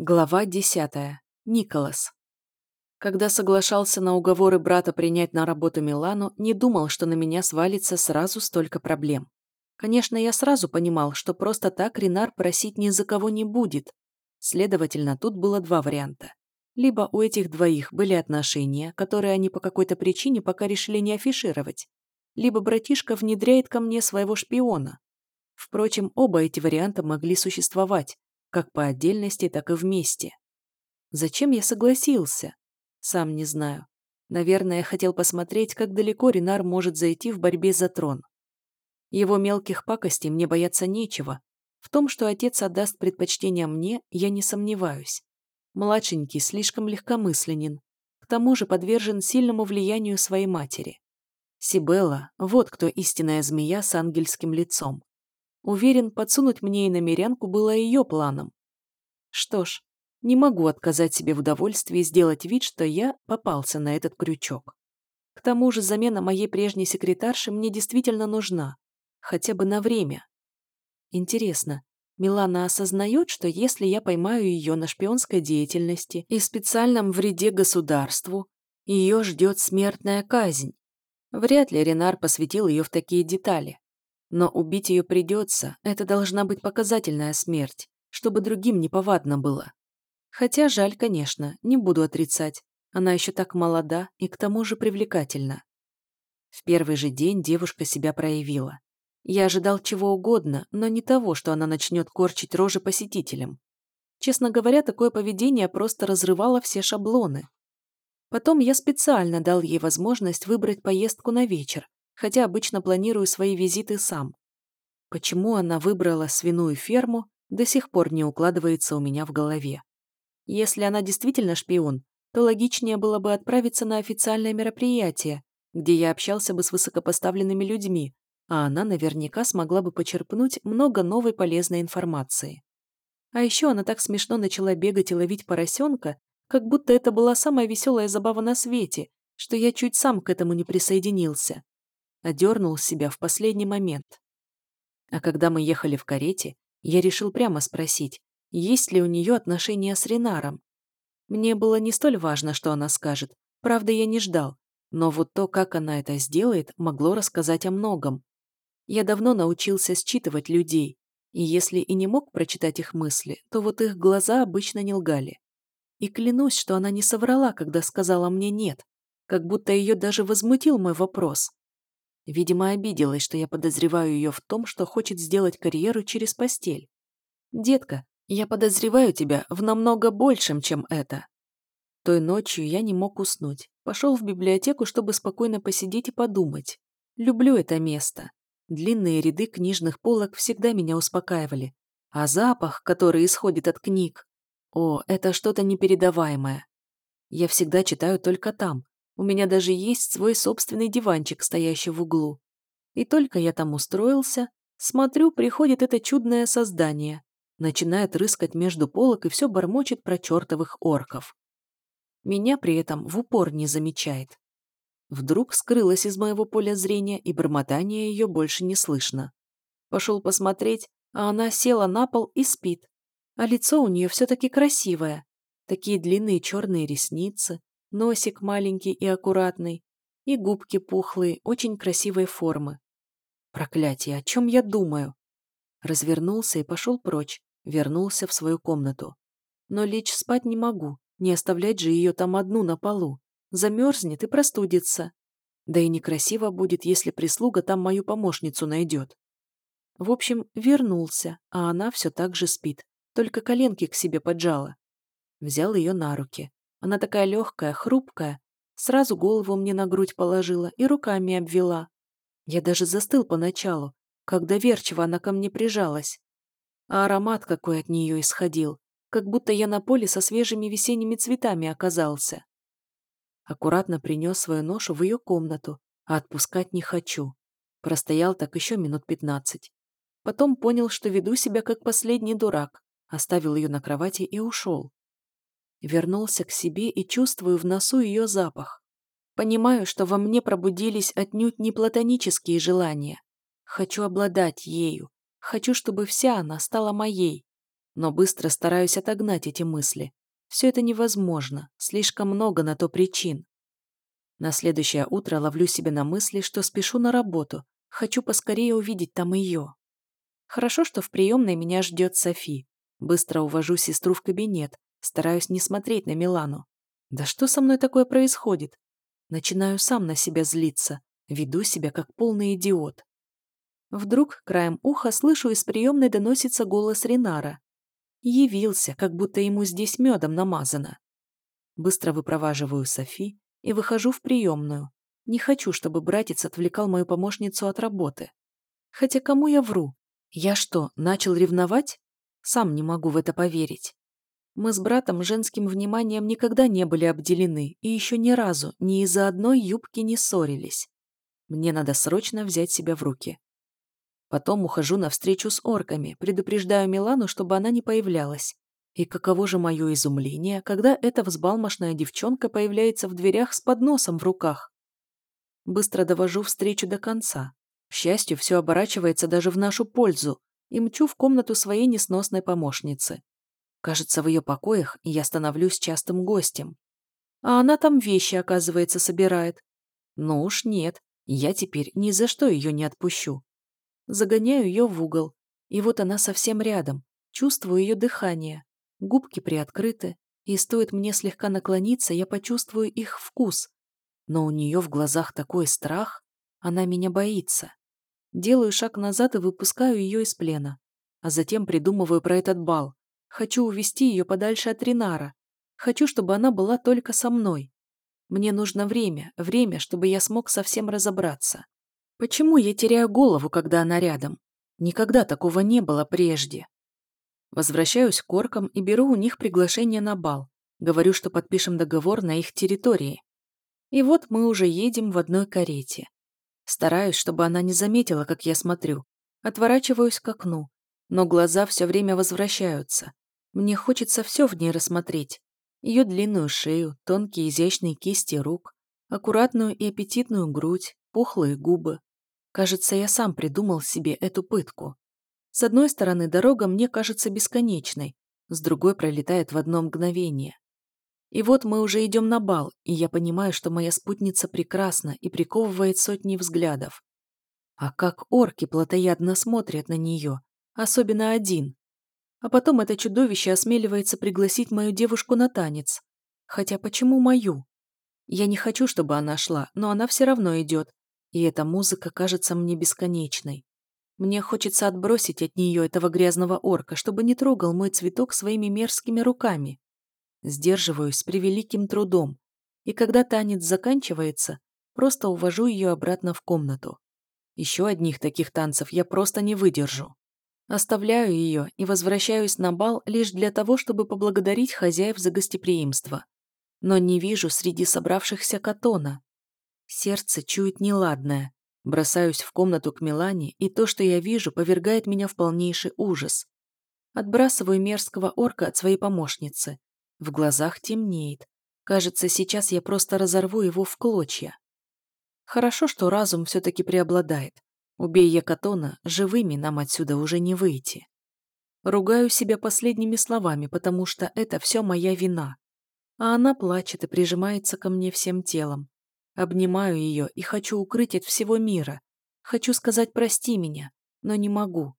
Глава десятая. Николас. Когда соглашался на уговоры брата принять на работу Милану, не думал, что на меня свалится сразу столько проблем. Конечно, я сразу понимал, что просто так Ренар просить ни за кого не будет. Следовательно, тут было два варианта. Либо у этих двоих были отношения, которые они по какой-то причине пока решили не афишировать, либо братишка внедряет ко мне своего шпиона. Впрочем, оба эти варианта могли существовать, как по отдельности, так и вместе. Зачем я согласился? Сам не знаю. Наверное, хотел посмотреть, как далеко Ренар может зайти в борьбе за трон. Его мелких пакостей мне бояться нечего. В том, что отец отдаст предпочтение мне, я не сомневаюсь. Младшенький слишком легкомысленен. К тому же подвержен сильному влиянию своей матери. Сибелла – вот кто истинная змея с ангельским лицом. Уверен, подсунуть мне и намерянку было ее планом. Что ж, не могу отказать себе в удовольствии сделать вид, что я попался на этот крючок. К тому же замена моей прежней секретарши мне действительно нужна. Хотя бы на время. Интересно, Милана осознает, что если я поймаю ее на шпионской деятельности и специальном вреде государству, ее ждет смертная казнь. Вряд ли Ренар посвятил ее в такие детали. Но убить ее придется, это должна быть показательная смерть, чтобы другим неповадно было. Хотя жаль, конечно, не буду отрицать. Она еще так молода и к тому же привлекательна. В первый же день девушка себя проявила. Я ожидал чего угодно, но не того, что она начнет корчить рожи посетителям. Честно говоря, такое поведение просто разрывало все шаблоны. Потом я специально дал ей возможность выбрать поездку на вечер, хотя обычно планирую свои визиты сам. Почему она выбрала свиную ферму, до сих пор не укладывается у меня в голове. Если она действительно шпион, то логичнее было бы отправиться на официальное мероприятие, где я общался бы с высокопоставленными людьми, а она наверняка смогла бы почерпнуть много новой полезной информации. А еще она так смешно начала бегать и ловить поросенка, как будто это была самая веселая забава на свете, что я чуть сам к этому не присоединился одернул себя в последний момент. А когда мы ехали в карете, я решил прямо спросить, есть ли у нее отношения с Ренаром. Мне было не столь важно, что она скажет, правда, я не ждал, но вот то, как она это сделает, могло рассказать о многом. Я давно научился считывать людей, и если и не мог прочитать их мысли, то вот их глаза обычно не лгали. И клянусь, что она не соврала, когда сказала мне «нет», как будто ее даже возмутил мой вопрос. Видимо, обиделась, что я подозреваю ее в том, что хочет сделать карьеру через постель. «Детка, я подозреваю тебя в намного большем, чем это». Той ночью я не мог уснуть. Пошел в библиотеку, чтобы спокойно посидеть и подумать. Люблю это место. Длинные ряды книжных полок всегда меня успокаивали. А запах, который исходит от книг... О, это что-то непередаваемое. Я всегда читаю только там, у меня даже есть свой собственный диванчик, стоящий в углу. И только я там устроился, смотрю, приходит это чудное создание. Начинает рыскать между полок и все бормочет про чертовых орков. Меня при этом в упор не замечает. Вдруг скрылась из моего поля зрения, и бормотания ее больше не слышно. Пошел посмотреть, а она села на пол и спит. А лицо у нее все-таки красивое. Такие длинные черные ресницы, носик маленький и аккуратный, и губки пухлые, очень красивой формы. Проклятие, о чем я думаю? Развернулся и пошел прочь, вернулся в свою комнату. Но лечь спать не могу, не оставлять же ее там одну на полу. Замерзнет и простудится. Да и некрасиво будет, если прислуга там мою помощницу найдет. В общем, вернулся, а она все так же спит, только коленки к себе поджала. Взял ее на руки. Она такая легкая, хрупкая. Сразу голову мне на грудь положила и руками обвела. Я даже застыл поначалу, когда доверчиво она ко мне прижалась. А аромат какой от нее исходил, как будто я на поле со свежими весенними цветами оказался. Аккуратно принес свою ношу в ее комнату, а отпускать не хочу. Простоял так еще минут пятнадцать. Потом понял, что веду себя как последний дурак, оставил ее на кровати и ушел. Вернулся к себе и чувствую в носу ее запах. Понимаю, что во мне пробудились отнюдь не платонические желания. Хочу обладать ею. Хочу, чтобы вся она стала моей. Но быстро стараюсь отогнать эти мысли. Все это невозможно, слишком много на то причин. На следующее утро ловлю себя на мысли, что спешу на работу, хочу поскорее увидеть там ее. Хорошо, что в приемной меня ждет Софи. Быстро увожу сестру в кабинет, стараюсь не смотреть на Милану. Да что со мной такое происходит? Начинаю сам на себя злиться, веду себя как полный идиот. Вдруг краем уха слышу из приемной доносится голос Ренара. Явился, как будто ему здесь медом намазано. Быстро выпроваживаю Софи и выхожу в приемную. Не хочу, чтобы братец отвлекал мою помощницу от работы. Хотя кому я вру? Я что, начал ревновать? Сам не могу в это поверить. Мы с братом женским вниманием никогда не были обделены и еще ни разу ни из-за одной юбки не ссорились. Мне надо срочно взять себя в руки. Потом ухожу на встречу с орками, предупреждаю Милану, чтобы она не появлялась. И каково же мое изумление, когда эта взбалмошная девчонка появляется в дверях с подносом в руках. Быстро довожу встречу до конца. К счастью, все оборачивается даже в нашу пользу, и мчу в комнату своей несносной помощницы. Кажется, в ее покоях я становлюсь частым гостем. А она там вещи, оказывается, собирает. Ну уж нет, я теперь ни за что ее не отпущу. Загоняю ее в угол, и вот она совсем рядом, чувствую ее дыхание. Губки приоткрыты, и стоит мне слегка наклониться, я почувствую их вкус. Но у нее в глазах такой страх, она меня боится. Делаю шаг назад и выпускаю ее из плена. А затем придумываю про этот бал. Хочу увести ее подальше от Ринара. Хочу, чтобы она была только со мной. Мне нужно время, время, чтобы я смог совсем разобраться. Почему я теряю голову, когда она рядом? Никогда такого не было прежде. Возвращаюсь к оркам и беру у них приглашение на бал. Говорю, что подпишем договор на их территории. И вот мы уже едем в одной карете. Стараюсь, чтобы она не заметила, как я смотрю. Отворачиваюсь к окну, но глаза все время возвращаются. Мне хочется все в ней рассмотреть. Ее длинную шею, тонкие изящные кисти рук, аккуратную и аппетитную грудь, пухлые губы. Кажется, я сам придумал себе эту пытку. С одной стороны, дорога мне кажется бесконечной, с другой пролетает в одно мгновение. И вот мы уже идем на бал, и я понимаю, что моя спутница прекрасна и приковывает сотни взглядов. А как орки плотоядно смотрят на нее, особенно один. А потом это чудовище осмеливается пригласить мою девушку на танец. Хотя почему мою? Я не хочу, чтобы она шла, но она все равно идет, и эта музыка кажется мне бесконечной. Мне хочется отбросить от нее этого грязного орка, чтобы не трогал мой цветок своими мерзкими руками. Сдерживаюсь с превеликим трудом, и когда танец заканчивается, просто увожу ее обратно в комнату. Еще одних таких танцев я просто не выдержу. Оставляю ее и возвращаюсь на бал лишь для того, чтобы поблагодарить хозяев за гостеприимство. Но не вижу среди собравшихся Катона. Сердце чует неладное. Бросаюсь в комнату к Милане, и то, что я вижу, повергает меня в полнейший ужас. Отбрасываю мерзкого орка от своей помощницы. В глазах темнеет. Кажется, сейчас я просто разорву его в клочья. Хорошо, что разум все-таки преобладает. Убей я Катона, живыми нам отсюда уже не выйти. Ругаю себя последними словами, потому что это все моя вина. А она плачет и прижимается ко мне всем телом. Обнимаю ее и хочу укрыть от всего мира. Хочу сказать «прости меня», но не могу.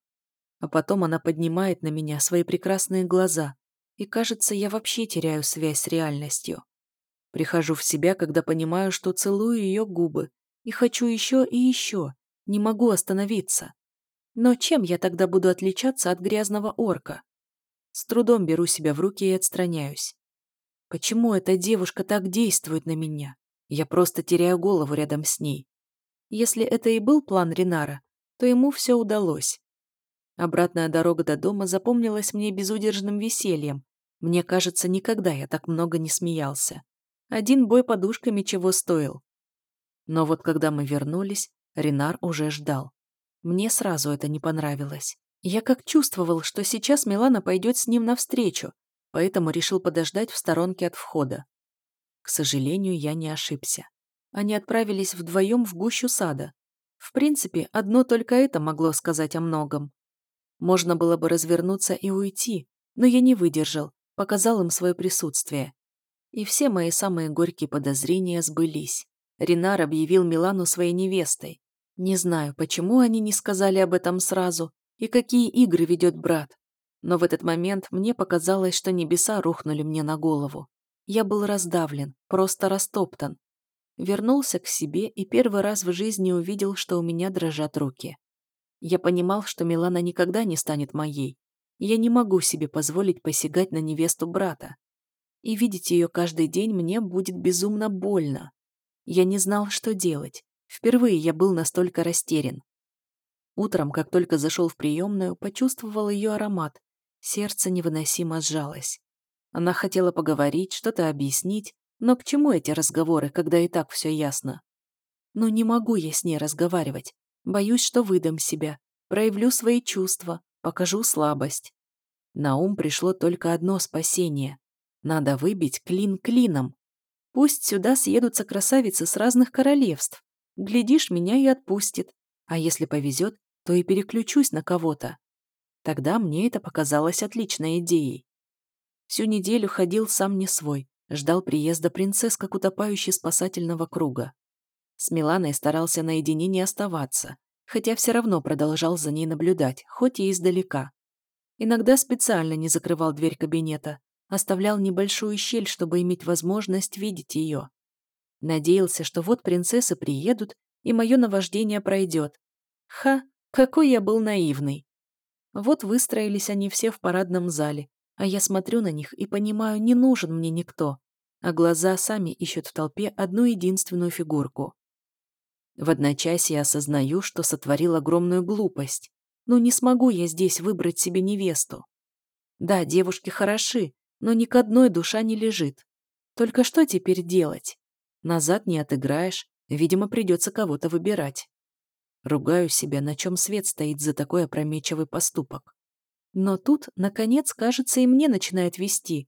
А потом она поднимает на меня свои прекрасные глаза, и кажется, я вообще теряю связь с реальностью. Прихожу в себя, когда понимаю, что целую ее губы, и хочу еще и еще, не могу остановиться. Но чем я тогда буду отличаться от грязного орка? С трудом беру себя в руки и отстраняюсь. Почему эта девушка так действует на меня? Я просто теряю голову рядом с ней. Если это и был план Ринара, то ему все удалось. Обратная дорога до дома запомнилась мне безудержным весельем, мне кажется, никогда я так много не смеялся. Один бой подушками чего стоил. Но вот когда мы вернулись, Ренар уже ждал. Мне сразу это не понравилось. Я как чувствовал, что сейчас Милана пойдет с ним навстречу, поэтому решил подождать в сторонке от входа. К сожалению, я не ошибся. Они отправились вдвоем в гущу сада. В принципе, одно только это могло сказать о многом. Можно было бы развернуться и уйти, но я не выдержал, показал им свое присутствие. И все мои самые горькие подозрения сбылись. Ренар объявил Милану своей невестой. Не знаю, почему они не сказали об этом сразу и какие игры ведет брат. Но в этот момент мне показалось, что небеса рухнули мне на голову. Я был раздавлен, просто растоптан. Вернулся к себе и первый раз в жизни увидел, что у меня дрожат руки. Я понимал, что Милана никогда не станет моей. Я не могу себе позволить посягать на невесту брата. И видеть ее каждый день мне будет безумно больно. Я не знал, что делать. Впервые я был настолько растерян. Утром, как только зашел в приемную, почувствовал ее аромат. Сердце невыносимо сжалось. Она хотела поговорить, что-то объяснить, но к чему эти разговоры, когда и так все ясно? Но не могу я с ней разговаривать. Боюсь, что выдам себя, проявлю свои чувства, покажу слабость. На ум пришло только одно спасение. Надо выбить клин клином. Пусть сюда съедутся красавицы с разных королевств. Глядишь, меня и отпустит. А если повезет, то и переключусь на кого-то. Тогда мне это показалось отличной идеей. Всю неделю ходил сам не свой, ждал приезда принцесс, как утопающий спасательного круга. С Миланой старался наедине не оставаться, хотя все равно продолжал за ней наблюдать, хоть и издалека. Иногда специально не закрывал дверь кабинета, оставлял небольшую щель, чтобы иметь возможность видеть ее. Надеялся, что вот принцессы приедут, и мое наваждение пройдет. Ха, какой я был наивный. Вот выстроились они все в парадном зале, а я смотрю на них и понимаю, не нужен мне никто, а глаза сами ищут в толпе одну единственную фигурку. В одночасье осознаю, что сотворил огромную глупость. Но не смогу я здесь выбрать себе невесту. Да, девушки хороши, но ни к одной душа не лежит. Только что теперь делать? Назад не отыграешь, видимо, придется кого-то выбирать. Ругаю себя, на чем свет стоит за такой опрометчивый поступок. Но тут, наконец, кажется, и мне начинает вести.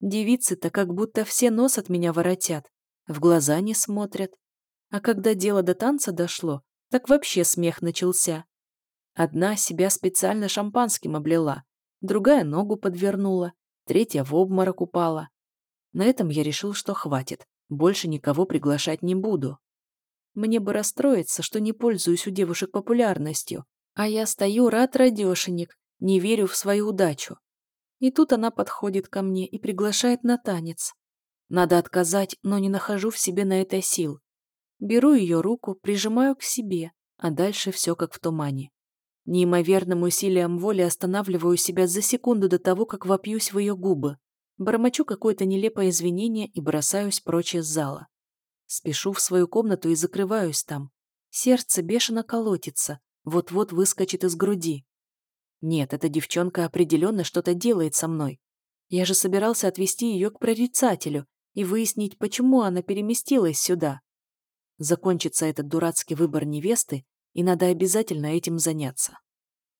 Девицы-то как будто все нос от меня воротят, в глаза не смотрят. А когда дело до танца дошло, так вообще смех начался. Одна себя специально шампанским облила, другая ногу подвернула, третья в обморок упала. На этом я решил, что хватит, больше никого приглашать не буду. Мне бы расстроиться, что не пользуюсь у девушек популярностью, а я стою рад-радешенек, не верю в свою удачу. И тут она подходит ко мне и приглашает на танец. Надо отказать, но не нахожу в себе на это сил. Беру ее руку, прижимаю к себе, а дальше все как в тумане. Неимоверным усилием воли останавливаю себя за секунду до того, как вопьюсь в ее губы. Бормочу какое-то нелепое извинение и бросаюсь прочь из зала. Спешу в свою комнату и закрываюсь там. Сердце бешено колотится, вот-вот выскочит из груди. Нет, эта девчонка определенно что-то делает со мной. Я же собирался отвезти ее к прорицателю и выяснить, почему она переместилась сюда. Закончится этот дурацкий выбор невесты, и надо обязательно этим заняться.